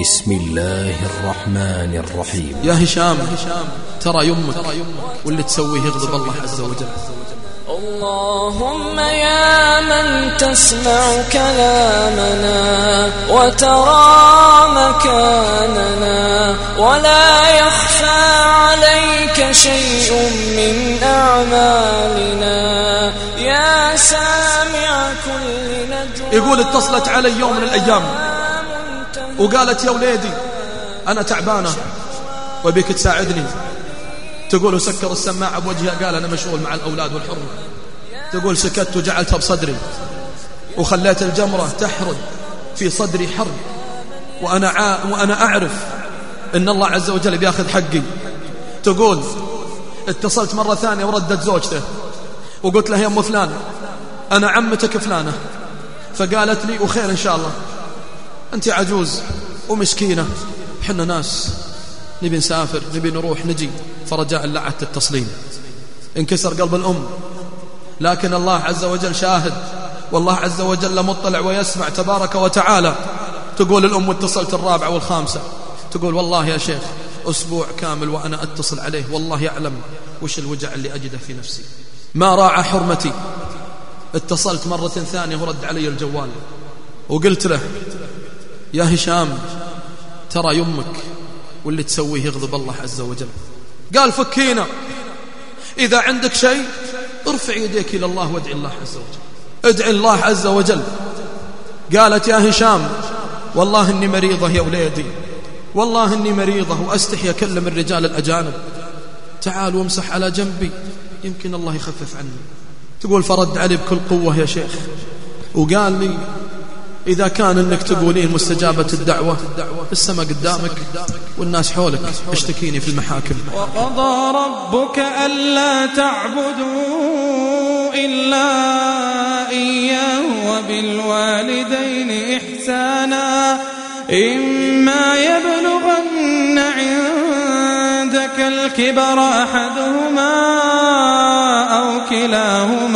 بسم الله الرحمن الرحيم. يا هشام ترى يمك واللي تسويه يغضب الله عز وجل. اللهم يا من تسمع كلامنا وترى مكاننا ولا يخفى عليك شيء من أعمالنا. يا سامع كل نجوى. يقول اتصلت علي يوم من الأيام. وقالت يا وليدي أنا تعبانة وبيك تساعدني. تقول وسكر السماعة بوجهها. قال أنا مشغول مع الأولاد والحرمة تقول سكت وجعلتها بصدري وخليت الجمرة تحرد في صدري حرب وأنا, ع... وأنا أعرف إن الله عز وجل بيأخذ حقي. تقول اتصلت مرة ثانية وردت زوجته وقلت له يا أم فلان أنا عمتك فلانة. فقالت لي وخير إن شاء الله. أنت عجوز ومسكينة. حنا ناس نبي نسافر نبي نروح نجي. فرجاء لعت التصلين انكسر قلب الأم. لكن الله عز وجل شاهد. والله عز وجل مطلع ويسمع تبارك وتعالى. تقول الأم اتصلت الرابعة والخامسة. تقول والله يا شيخ أسبوع كامل وأنا أتصل عليه. والله يعلم وش الوجع اللي أجده في نفسي. ما راعى حرمتي. اتصلت مرة ثانية ورد علي الجوال. وقلت له يا هشام ترى يمك واللي تسويه يغضب الله عز وجل. قال فكينا إذا عندك شيء ارفع يديك إلى الله وادعي الله عز وجل. ادعي الله عز وجل. قالت يا هشام والله إني مريضة يا وليدي. والله إني مريضة وأستحي أكلم الرجال الأجانب. تعال وامسح على جنبي يمكن الله يخفف عني. تقول فرد علي بكل قوة يا شيخ. وقال لي إذا كان أنك تقولين مستجابة الدعوة السماء قدامك والناس حولك اشتكيني في المحاكم. وقضى ربك ألا تعبدوا إلا إياه وبالوالدين إحسانا إما يبلغن عندك الكبر أحدهما أو كلاهما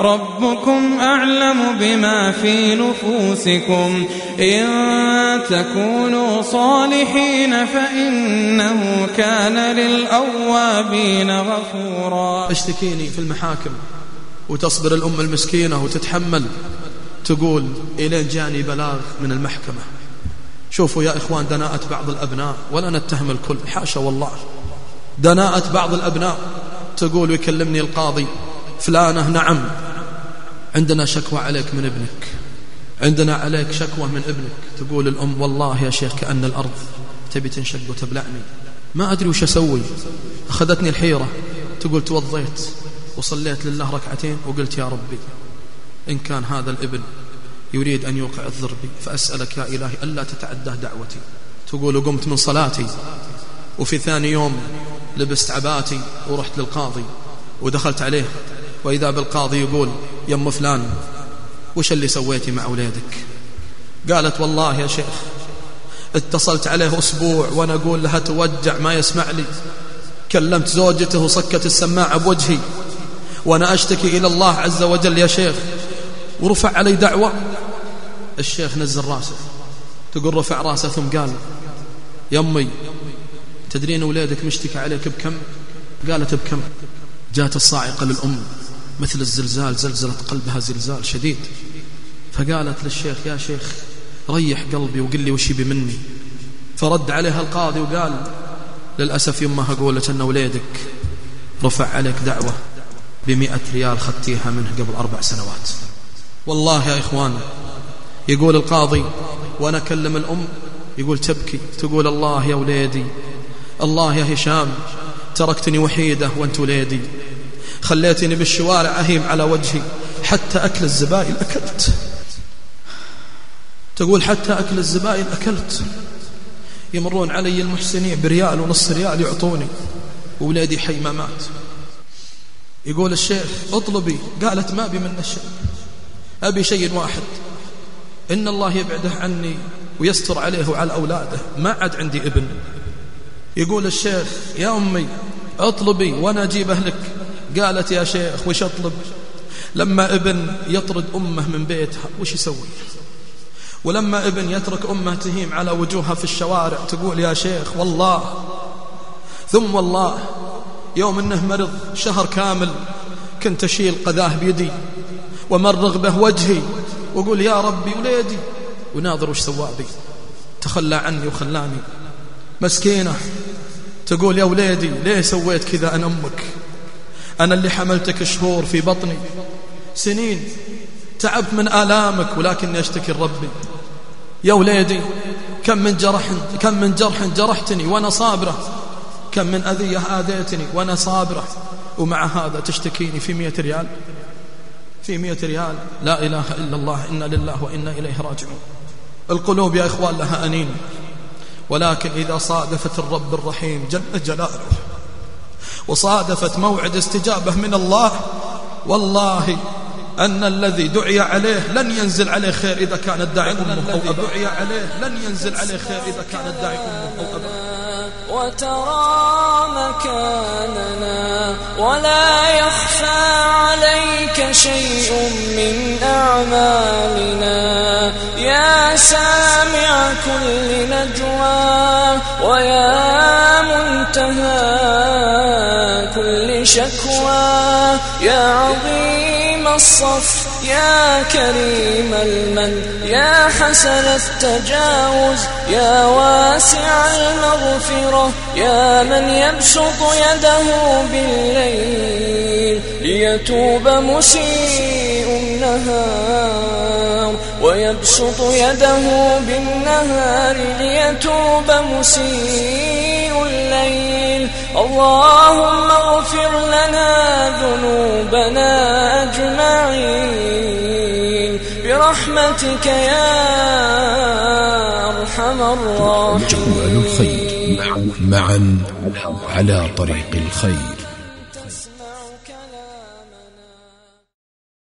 ربكم أعلم بما في نفوسكم. إن تكونوا صالحين فإنه كان للأوابين غفورا. اشتكيني في المحاكم وتصبر الأم المسكينة وتتحمل. تقول إلين جاني بلاغ من المحكمة. شوفوا يا إخوان دناءة بعض الأبناء ولا نتهم الكل. حاشا والله. دناءة بعض الأبناء. تقول ويكلمني القاضي فلانة نعم. عندنا شكوى عليك من ابنك. عندنا عليك شكوى من ابنك. تقول الأم والله يا شيخ كأن الأرض تبي تنشق وتبلعني. ما أدري وش أسوي. أخذتني الحيرة. تقول توضيت وصليت لله ركعتين وقلت يا ربي إن كان هذا الإبن يريد أن يوقع الضرب فأسألك يا إلهي ألا تتعداه دعوتي. تقول وقمت من صلاتي وفي ثاني يوم لبست عباتي ورحت للقاضي ودخلت عليه. وإذا بالقاضي يقول يم فلان وش اللي سويتي مع أولادك؟ قالت والله يا شيخ اتصلت عليه أسبوع وأنا أقول لها توجع ما يسمع لي. كلمت زوجته وصكت السماعة بوجهي. وأنا أشتكي إلى الله عز وجل يا شيخ ورفع علي دعوة. الشيخ نزل راسه تقول رفع راسه ثم قال يمي تدرين أولادك مشتكى عليك بكم؟ قالت بكم؟ جاءت الصاعقة للأم. مثل الزلزال زلزلت قلبها زلزال شديد. فقالت للشيخ يا شيخ ريح قلبي وقل لي وش يبي مني. فرد عليها القاضي وقال للأسف يمها قولت أن وليدك رفع عليك دعوة بمئة ريال خدتيها منه قبل أربع سنوات. والله يا إخوان يقول القاضي وأنا أكلم الأم. يقول تبكي. تقول الله يا وليدي الله يا هشام تركتني وحيدة وأنت وليدي. خليتني بالشوارع أهيم على وجهي. حتى أكل الزبائن أكلت. تقول حتى أكل الزبائن أكلت. يمرون علي المحسنين بريال ونص ريال يعطوني. وولادي حي ما مات يقول الشيخ اطلبي. قالت ما أبي منه شيء. أبي شيء واحد. إن الله يبعده عني ويستر عليه وعلى أولاده. ما عاد عندي ابن. يقول الشيخ يا أمي اطلبي وأنا أجيبه لك قالت يا شيخ وش أطلب؟ لما ابن يطرد أمه من بيتها وش يسوي؟ ولما ابن يترك أمه تهيم على وجوهها في الشوارع تقول يا شيخ والله ثم والله يوم إنه مرض شهر كامل كنت أشيل قذاه بيدي ومرغ به وجهي وقول يا ربي وليدي. وناظر وش سوابي تخلى عني وخلاني. مسكينة تقول يا وليدي ليه سويت كذا أنا أمك؟ أنا اللي حملتك شهور في بطني. سنين. تعبت من آلامك ولكني أشتكي ربي يا وليدي كم من جرح كم من جرح جرحتني وأنا صابرة. كم من أذية آذيتني وأنا صابرة. ومع هذا تشتكيني في مئة ريال. في مئة ريال. لا إله إلا الله إنا لله وإنا إليه راجعون. القلوب يا إخوان لها أنين. ولكن إذا صادفت الرب الرحيم جل جلاله وصادفت موعد استجابة من الله. والله أن الذي دعي عليه لن ينزل عليه خير إذا كان الداعي أمه أو أبا دعي عليه لن ينزل عليه خير إذا كان الداعي أمه أو أبا وترى مكاننا ولا يخفى عليك شيء من أعمالنا. يا سامع كل نجوى ويا منتهى كل شكوى. يا عظيم الصف يا كريم المن. يا حسن التجاوز يا واسع المغفرة. يا من يبسط يده بالليل ليتوب مسيء النهار. ويبسط يده بالنهار ليتوب مسيء الليل. اللهم اغفر لنا ذنوبنا أجمعين. برحمتك يا أرحم الراحمين. معا على طريق الخير.